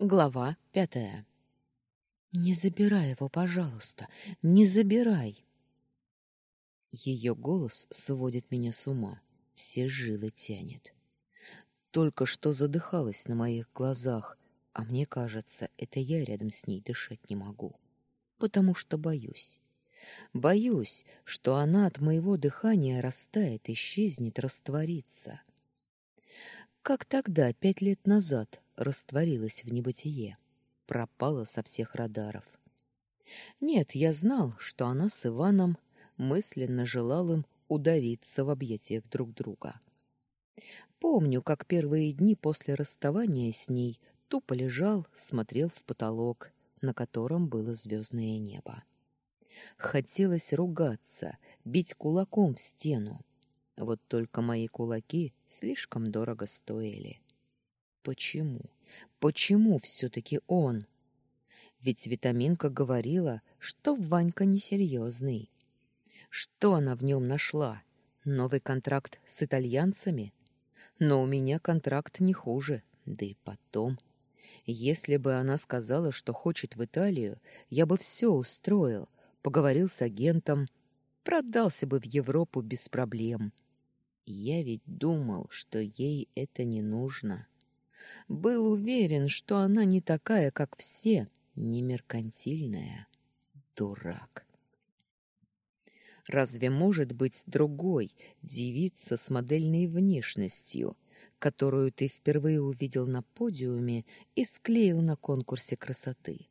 Глава пятая. «Не забирай его, пожалуйста, не забирай!» Ее голос сводит меня с ума, все жилы тянет. Только что задыхалась на моих глазах, а мне кажется, это я рядом с ней дышать не могу, потому что боюсь. Боюсь, что она от моего дыхания растает, исчезнет, растворится. Как тогда, пять лет назад, растворилась в небытие, пропала со всех радаров. Нет, я знал, что она с Иваном мысленно желал им удавиться в объятиях друг друга. Помню, как первые дни после расставания с ней тупо лежал, смотрел в потолок, на котором было звездное небо. Хотелось ругаться, бить кулаком в стену. Вот только мои кулаки слишком дорого стоили. Почему? Почему все-таки он? Ведь витаминка говорила, что Ванька несерьезный. Что она в нем нашла? Новый контракт с итальянцами? Но у меня контракт не хуже. Да и потом... Если бы она сказала, что хочет в Италию, я бы все устроил, поговорил с агентом, продался бы в Европу без проблем. Я ведь думал, что ей это не нужно. Был уверен, что она не такая, как все, не меркантильная. Дурак. Разве может быть другой девица с модельной внешностью, которую ты впервые увидел на подиуме и склеил на конкурсе красоты?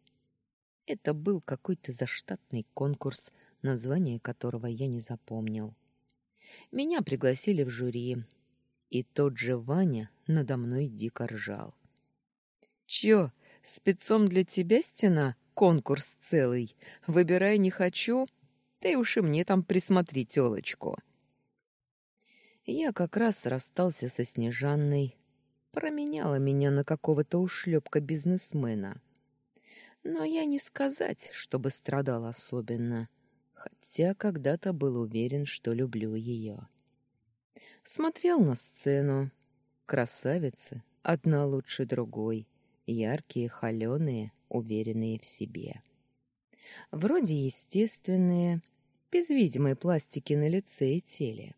Это был какой-то заштатный конкурс, название которого я не запомнил. Меня пригласили в жюри, и тот же Ваня надо мной дико ржал. «Чё, спецом для тебя стена? Конкурс целый. Выбирай не хочу, ты уж и мне там присмотри тёлочку». Я как раз расстался со Снежанной, променяла меня на какого-то ушлепка бизнесмена. Но я не сказать, чтобы страдал особенно, хотя когда-то был уверен, что люблю ее. Смотрел на сцену. Красавицы, одна лучше другой, яркие, холеные, уверенные в себе. Вроде естественные, без видимой пластики на лице и теле.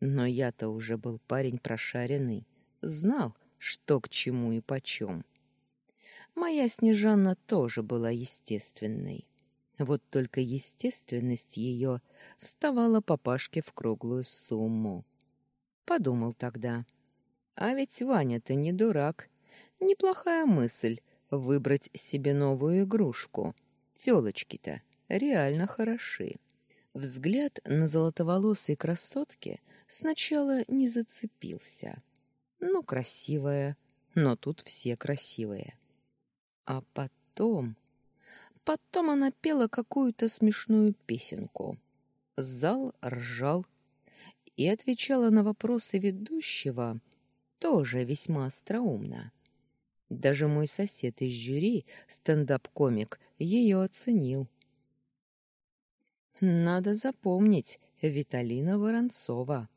Но я-то уже был парень прошаренный, знал, что к чему и почем. Моя Снежана тоже была естественной. Вот только естественность ее вставала папашке в круглую сумму. Подумал тогда. А ведь Ваня-то не дурак. Неплохая мысль выбрать себе новую игрушку. Тёлочки-то реально хороши. Взгляд на золотоволосой красотке сначала не зацепился. Ну, красивая, но тут все красивые. А потом... Потом она пела какую-то смешную песенку. Зал ржал и отвечала на вопросы ведущего тоже весьма остроумно. Даже мой сосед из жюри, стендап-комик, ее оценил. Надо запомнить, Виталина Воронцова.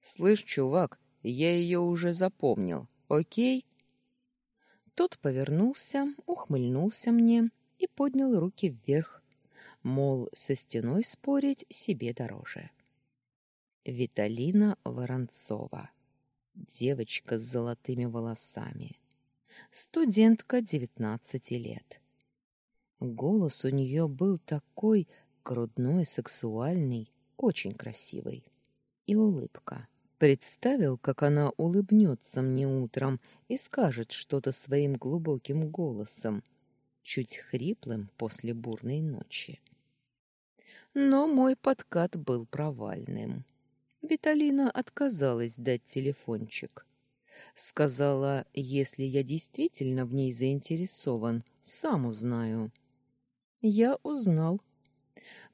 Слышь, чувак, я ее уже запомнил, окей? Тот повернулся, ухмыльнулся мне и поднял руки вверх, мол, со стеной спорить себе дороже. Виталина Воронцова. Девочка с золотыми волосами. Студентка 19 лет. Голос у нее был такой грудной, сексуальный, очень красивый. И улыбка. Представил, как она улыбнется мне утром и скажет что-то своим глубоким голосом, чуть хриплым после бурной ночи. Но мой подкат был провальным. Виталина отказалась дать телефончик. Сказала, если я действительно в ней заинтересован, сам узнаю. Я узнал.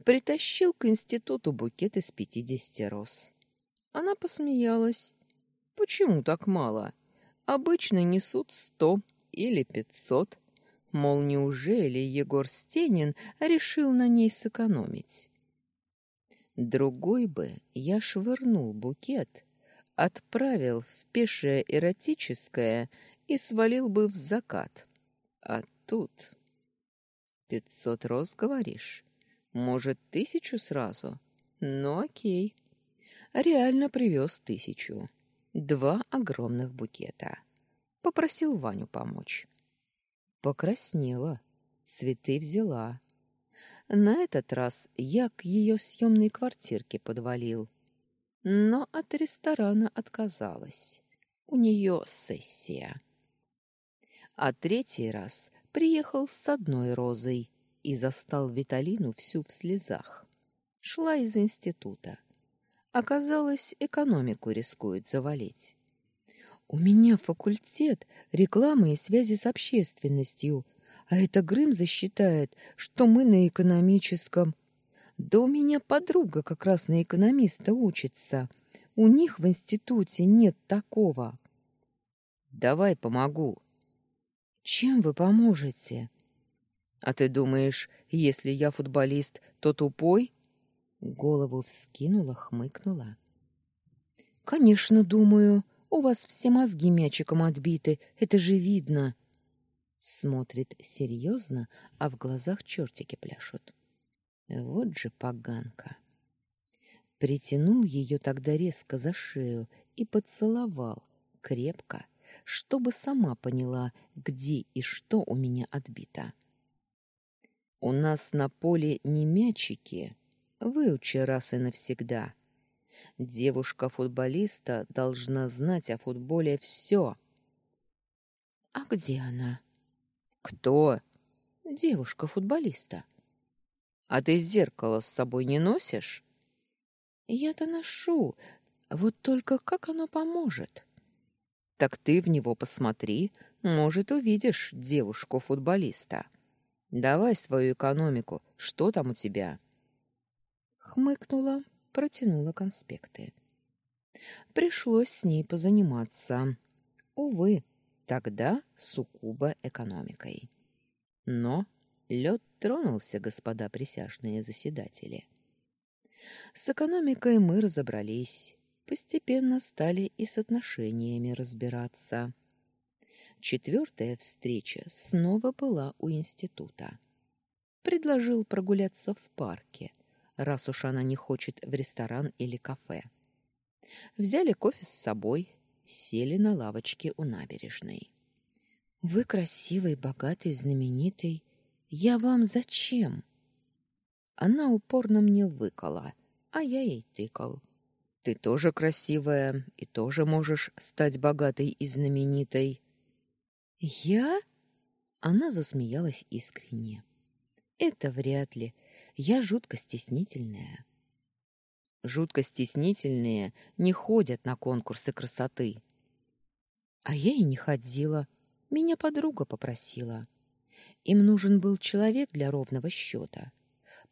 Притащил к институту букет из пятидесяти роз. Она посмеялась. Почему так мало? Обычно несут сто или пятьсот. Мол, неужели Егор Стенин решил на ней сэкономить? Другой бы я швырнул букет, отправил в пешее эротическое и свалил бы в закат. А тут... Пятьсот роз, говоришь? Может, тысячу сразу? Ну, окей. Реально привез тысячу. Два огромных букета. Попросил Ваню помочь. Покраснела. Цветы взяла. На этот раз я к ее съемной квартирке подвалил. Но от ресторана отказалась. У нее сессия. А третий раз приехал с одной розой и застал Виталину всю в слезах. Шла из института. Оказалось, экономику рискует завалить. У меня факультет рекламы и связи с общественностью, а это Грым засчитает, что мы на экономическом. Да у меня подруга как раз на экономиста учится. У них в институте нет такого. Давай помогу. Чем вы поможете? А ты думаешь, если я футболист, то тупой? Голову вскинула, хмыкнула. Конечно, думаю. У вас все мозги мячиком отбиты, это же видно. Смотрит серьезно, а в глазах чертики пляшут. Вот же поганка. Притянул ее тогда резко за шею и поцеловал крепко, чтобы сама поняла, где и что у меня отбито. У нас на поле не мячики, выучи раз и навсегда. Девушка-футболиста должна знать о футболе все. А где она? Кто? Девушка-футболиста. А ты зеркало с собой не носишь? Я-то ношу. Вот только как оно поможет? Так ты в него посмотри, может, увидишь девушку-футболиста. Давай свою экономику. Что там у тебя? Хмыкнула, протянула конспекты. Пришлось с ней позаниматься. Увы, тогда суккуба экономикой. Но лед тронулся, господа присяжные заседатели. С экономикой мы разобрались постепенно стали и с отношениями разбираться. Четвертая встреча снова была у института. Предложил прогуляться в парке, раз уж она не хочет в ресторан или кафе. Взяли кофе с собой, сели на лавочке у набережной. «Вы красивый, богатый, знаменитый. Я вам зачем?» Она упорно мне выкала, а я ей тыкал. Ты тоже красивая и тоже можешь стать богатой и знаменитой. Я? Она засмеялась искренне. Это вряд ли. Я жутко стеснительная. Жутко стеснительные не ходят на конкурсы красоты. А я и не ходила. Меня подруга попросила. Им нужен был человек для ровного счета.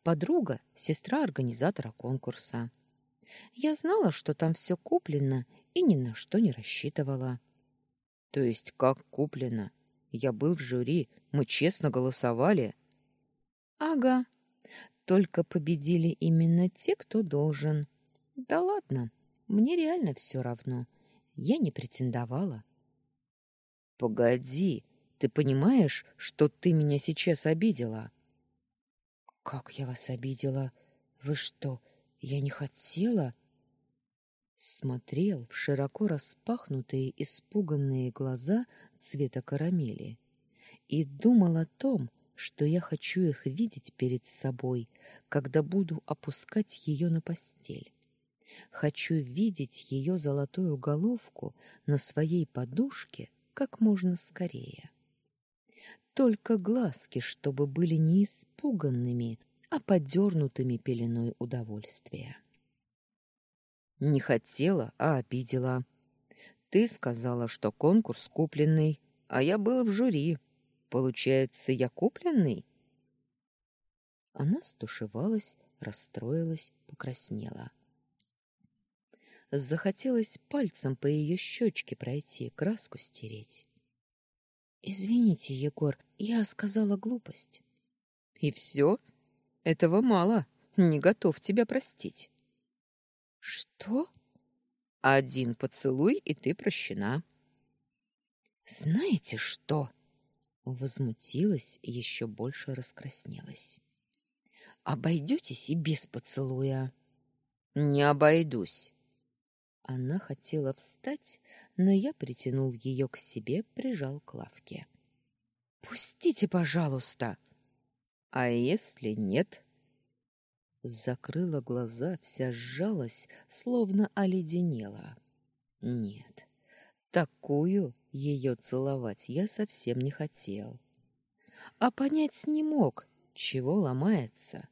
Подруга — сестра организатора конкурса. Я знала, что там все куплено, и ни на что не рассчитывала. То есть как куплено? Я был в жюри, мы честно голосовали. Ага. Только победили именно те, кто должен. Да ладно, мне реально все равно. Я не претендовала. Погоди, ты понимаешь, что ты меня сейчас обидела? Как я вас обидела? Вы что, я не хотела. Смотрел в широко распахнутые испуганные глаза цвета карамели и думал о том, что я хочу их видеть перед собой, когда буду опускать ее на постель. Хочу видеть ее золотую головку на своей подушке как можно скорее. Только глазки, чтобы были не испуганными, а подернутыми пеленой удовольствия. Не хотела, а обидела. Ты сказала, что конкурс купленный, а я был в жюри. Получается, я купленный? Она стушевалась, расстроилась, покраснела. Захотелось пальцем по ее щечке пройти, краску стереть. Извините, Егор, я сказала глупость. И все? Этого мало. Не готов тебя простить. Что? Один поцелуй, и ты прощена. Знаете что? Возмутилась и еще больше раскраснелась. Обойдетесь и без поцелуя. Не обойдусь. Она хотела встать, но я притянул ее к себе, прижал к лавке. Пустите, пожалуйста. А если нет? Закрыла глаза, вся сжалась, словно оледенела. Нет. Такую ее целовать я совсем не хотел. А понять не мог, чего ломается.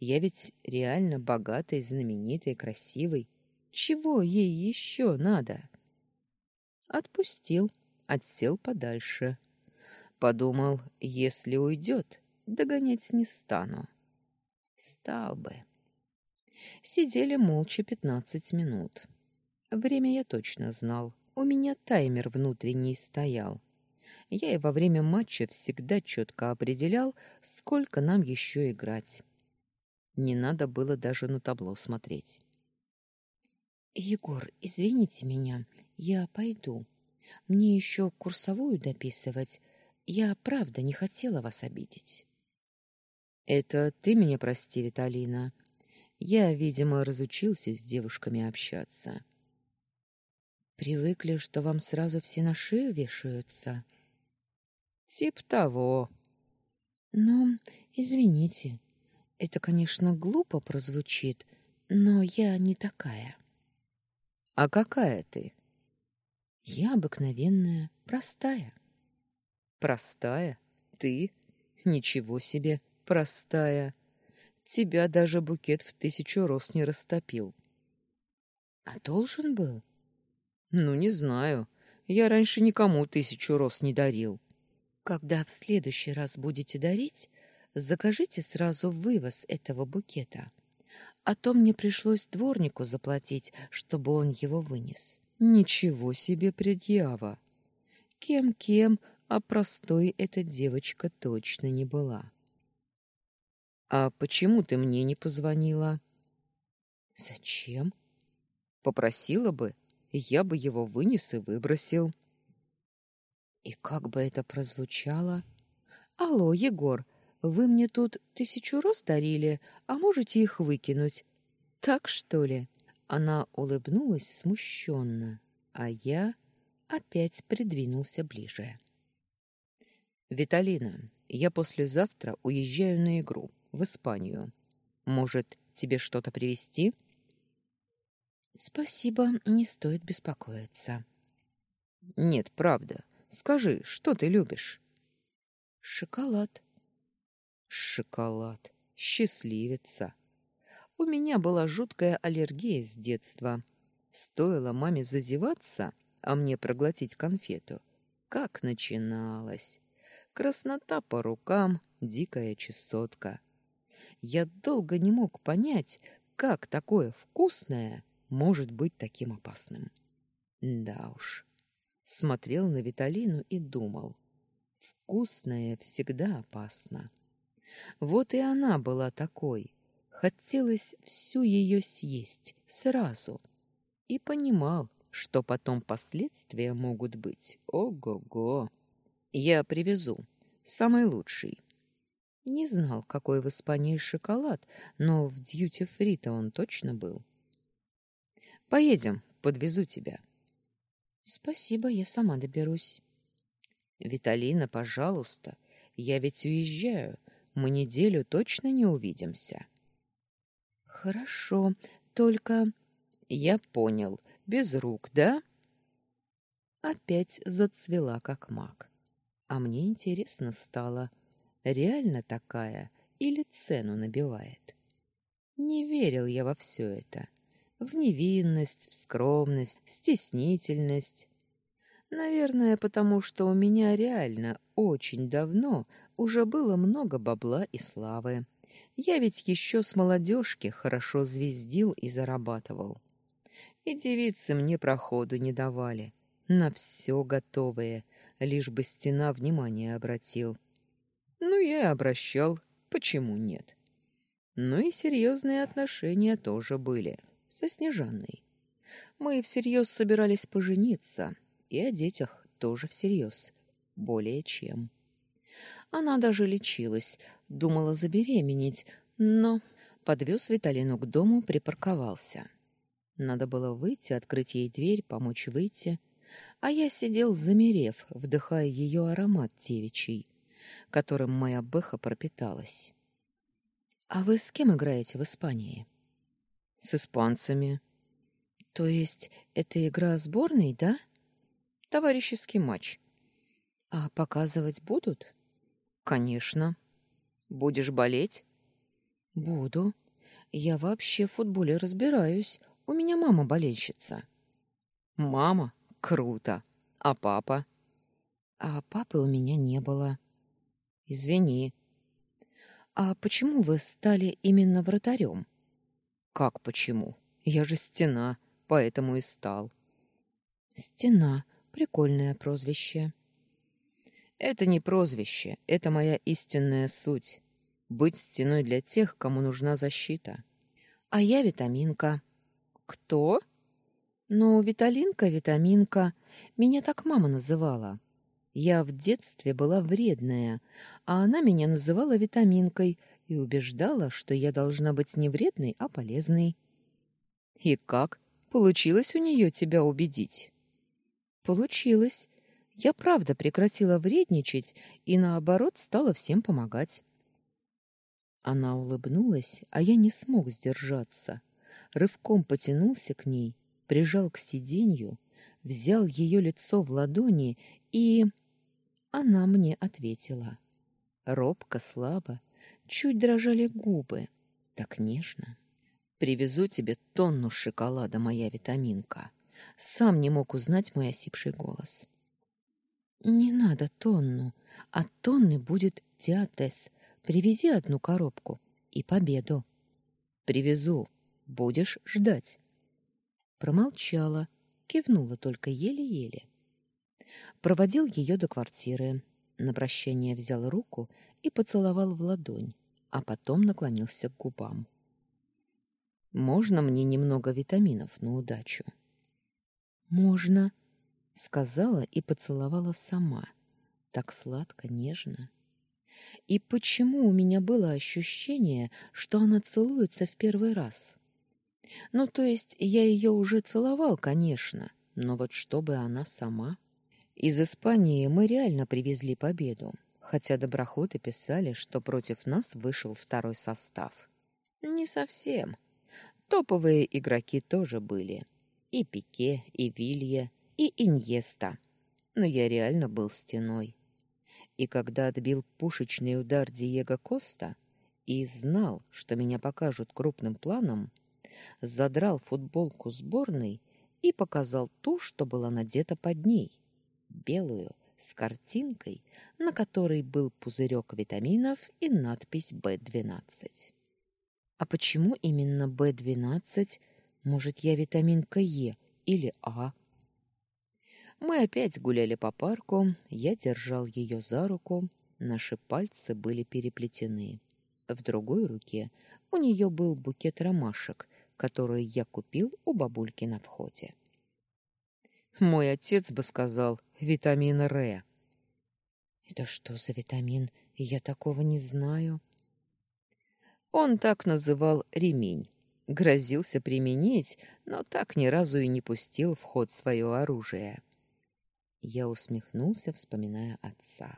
Я ведь реально богатый, знаменитый, красивый. Чего ей еще надо? Отпустил, отсел подальше. Подумал, если уйдет, догонять не стану. Стал бы. Сидели молча пятнадцать минут. Время я точно знал. У меня таймер внутренний стоял. Я и во время матча всегда четко определял, сколько нам еще играть. Не надо было даже на табло смотреть. Егор, извините меня, я пойду. Мне еще курсовую дописывать. Я правда не хотела вас обидеть. Это ты меня прости, Виталина. Я, видимо, разучился с девушками общаться. Привыкли, что вам сразу все на шею вешаются. Тип того. Ну, извините. Это, конечно, глупо прозвучит, но я не такая. А какая ты? Я обыкновенная, простая. Простая? Ты? Ничего себе, простая. Тебя даже букет в тысячу роз не растопил. А должен был? Ну, не знаю. Я раньше никому тысячу роз не дарил. Когда в следующий раз будете дарить, закажите сразу вывоз этого букета. А то мне пришлось дворнику заплатить, чтобы он его вынес. Ничего себе предъява! Кем-кем, а простой эта девочка точно не была. А почему ты мне не позвонила? Зачем? Попросила бы, я бы его вынес и выбросил. И как бы это прозвучало? Алло, Егор, вы мне тут тысячу роз дарили, а можете их выкинуть. Так что ли? Она улыбнулась смущенно, а я опять придвинулся ближе. Виталина, я послезавтра уезжаю на игру в Испанию. Может, тебе что-то привезти? Спасибо, не стоит беспокоиться. Нет, правда. Скажи, что ты любишь? Шоколад. Шоколад. Счастливица. У меня была жуткая аллергия с детства. Стоило маме зазеваться, а мне проглотить конфету. Как начиналось. Краснота по рукам, дикая чесотка. Я долго не мог понять, как такое вкусное может быть таким опасным. Да уж. Смотрел на Виталину и думал. Вкусное всегда опасно. Вот и она была такой. Хотелось всю ее съесть сразу. И понимал, что потом последствия могут быть. Ого-го. Я привезу. Самый лучший. Не знал, какой в Испании шоколад, но в дьюти-фри-то он точно был. Поедем, подвезу тебя. Спасибо, я сама доберусь. Виталина, пожалуйста, я ведь уезжаю. Мы неделю точно не увидимся. Хорошо, только я понял, без рук, да? Опять зацвела как мак. А мне интересно стало, реально такая или цену набивает. Не верил я во все это. В невинность, в скромность, стеснительность. Наверное, потому что у меня реально очень давно уже было много бабла и славы. Я ведь еще с молодежки хорошо звездил и зарабатывал. И девицы мне проходу не давали. На все готовые, лишь бы стена внимание обратил. Ну, я обращал, почему нет? Ну и серьезные отношения тоже были со Снежанной. Мы всерьез собирались пожениться, и о детях тоже всерьез. Более чем. Она даже лечилась, думала забеременеть, но подвез Виталину к дому, припарковался. Надо было выйти, открыть ей дверь, помочь выйти, а я сидел, замерев, вдыхая ее аромат девичий, которым моя бэха пропиталась. «А вы с кем играете в Испании?» «С испанцами». «То есть это игра сборной, да?» «Товарищеский матч». «А показывать будут?» «Конечно». «Будешь болеть?» «Буду. Я вообще в футболе разбираюсь. У меня мама болельщица». «Мама? Круто. А папа?» «А папы у меня не было». «Извини». «А почему вы стали именно вратарем?» «Как почему? Я же стена, поэтому и стал». «Стена. Прикольное прозвище». «Это не прозвище, это моя истинная суть быть стеной для тех, кому нужна защита. А я витаминка. Кто? Ну, Виталинка, витаминка. Меня так мама называла. Я в детстве была вредная, а она меня называла витаминкой и убеждала, что я должна быть не вредной, а полезной. И как? Получилось у нее тебя убедить? Получилось. Я правда прекратила вредничать и наоборот стала всем помогать. Она улыбнулась, а я не смог сдержаться. Рывком потянулся к ней, прижал к сиденью, взял ее лицо в ладони и... Она мне ответила. Робко, слабо, чуть дрожали губы. Так нежно. «Привезу тебе тонну шоколада, моя витаминка». Сам не мог узнать мой осипший голос. «Не надо тонну, а тонны будет диатез, Привези одну коробку и победу. Привезу. Будешь ждать. Промолчала, кивнула только еле-еле. Проводил ее до квартиры. На прощание взял руку и поцеловал в ладонь, а потом наклонился к губам. Можно мне немного витаминов на удачу? Можно, сказала и поцеловала сама. Так сладко, нежно. И почему у меня было ощущение, что она целуется в первый раз? Ну, то есть я ее уже целовал, конечно, но вот чтобы она сама... Из Испании мы реально привезли победу, хотя доброходы писали, что против нас вышел второй состав. Не совсем. Топовые игроки тоже были. И Пике, и Вилье, и Иньеста. Но я реально был стеной и когда отбил пушечный удар Диего Коста и знал, что меня покажут крупным планом, задрал футболку сборной и показал ту, что была надета под ней, белую, с картинкой, на которой был пузырек витаминов и надпись Б12. А почему именно Б12? Может, я витаминка Е или А? Мы опять гуляли по парку, я держал ее за руку, наши пальцы были переплетены. В другой руке у нее был букет ромашек, который я купил у бабульки на входе. Мой отец бы сказал витамин Р. Это что за витамин? Я такого не знаю. Он так называл ремень. Грозился применить, но так ни разу и не пустил в ход свое оружие. Я усмехнулся, вспоминая отца.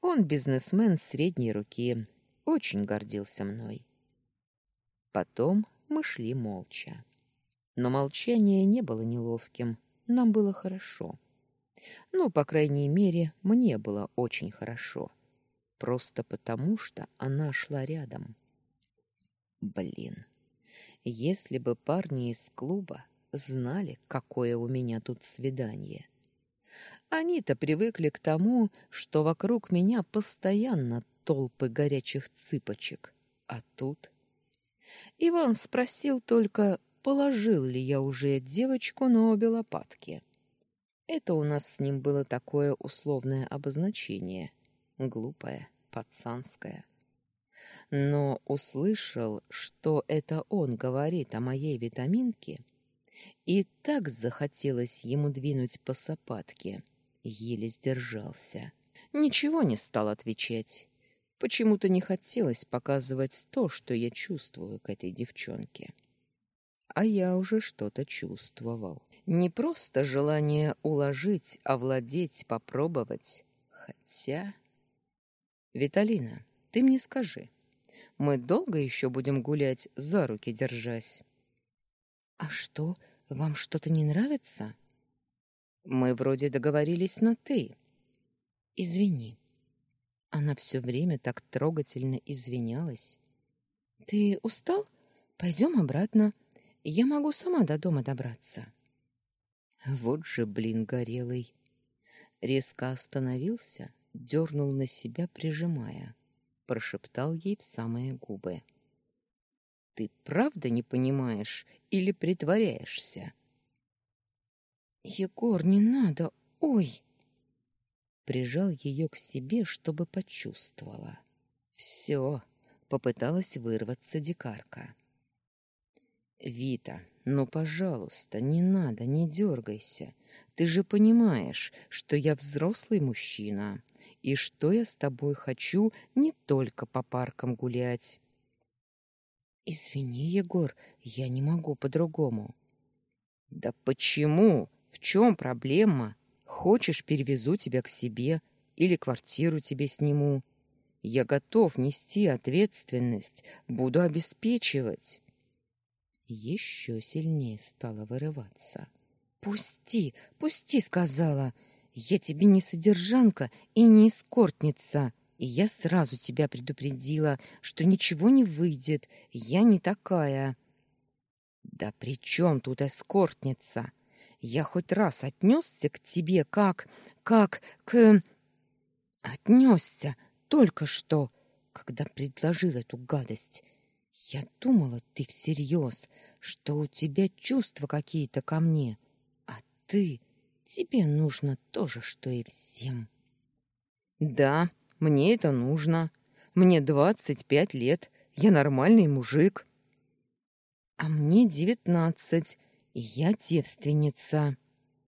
Он бизнесмен средней руки, очень гордился мной. Потом мы шли молча. Но молчание не было неловким, нам было хорошо. Ну, по крайней мере, мне было очень хорошо. Просто потому, что она шла рядом. Блин, если бы парни из клуба знали, какое у меня тут свидание. Они-то привыкли к тому, что вокруг меня постоянно толпы горячих цыпочек. А тут... Иван спросил только, положил ли я уже девочку на обе лопатки. Это у нас с ним было такое условное обозначение. Глупое, пацанское. Но услышал, что это он говорит о моей витаминке, и так захотелось ему двинуть по сапатке — Еле сдержался. Ничего не стал отвечать. Почему-то не хотелось показывать то, что я чувствую к этой девчонке. А я уже что-то чувствовал. Не просто желание уложить, овладеть, попробовать. Хотя... Виталина, ты мне скажи, мы долго еще будем гулять, за руки держась? А что, вам что-то не нравится? Мы вроде договорились на «ты». Извини. Она все время так трогательно извинялась. Ты устал? Пойдем обратно. Я могу сама до дома добраться. Вот же, блин, горелый. Резко остановился, дернул на себя, прижимая. Прошептал ей в самые губы. Ты правда не понимаешь или притворяешься? Егор, не надо. Ой прижал ее к себе, чтобы почувствовала. Все, попыталась вырваться дикарка. Вита, ну, пожалуйста, не надо, не дергайся. Ты же понимаешь, что я взрослый мужчина, и что я с тобой хочу не только по паркам гулять. Извини, Егор, я не могу по-другому. Да почему? В чем проблема? Хочешь, перевезу тебя к себе или квартиру тебе сниму. Я готов нести ответственность, буду обеспечивать. Еще сильнее стала вырываться. Пусти, пусти, сказала. Я тебе не содержанка и не эскортница. И я сразу тебя предупредила, что ничего не выйдет. Я не такая. Да при чем тут эскортница? Я хоть раз отнесся к тебе как... как к... Отнесся только что, когда предложил эту гадость. Я думала, ты всерьез, что у тебя чувства какие-то ко мне. А ты... тебе нужно то же, что и всем. Да, мне это нужно. Мне двадцать пять лет. Я нормальный мужик. А мне девятнадцать. Я девственница.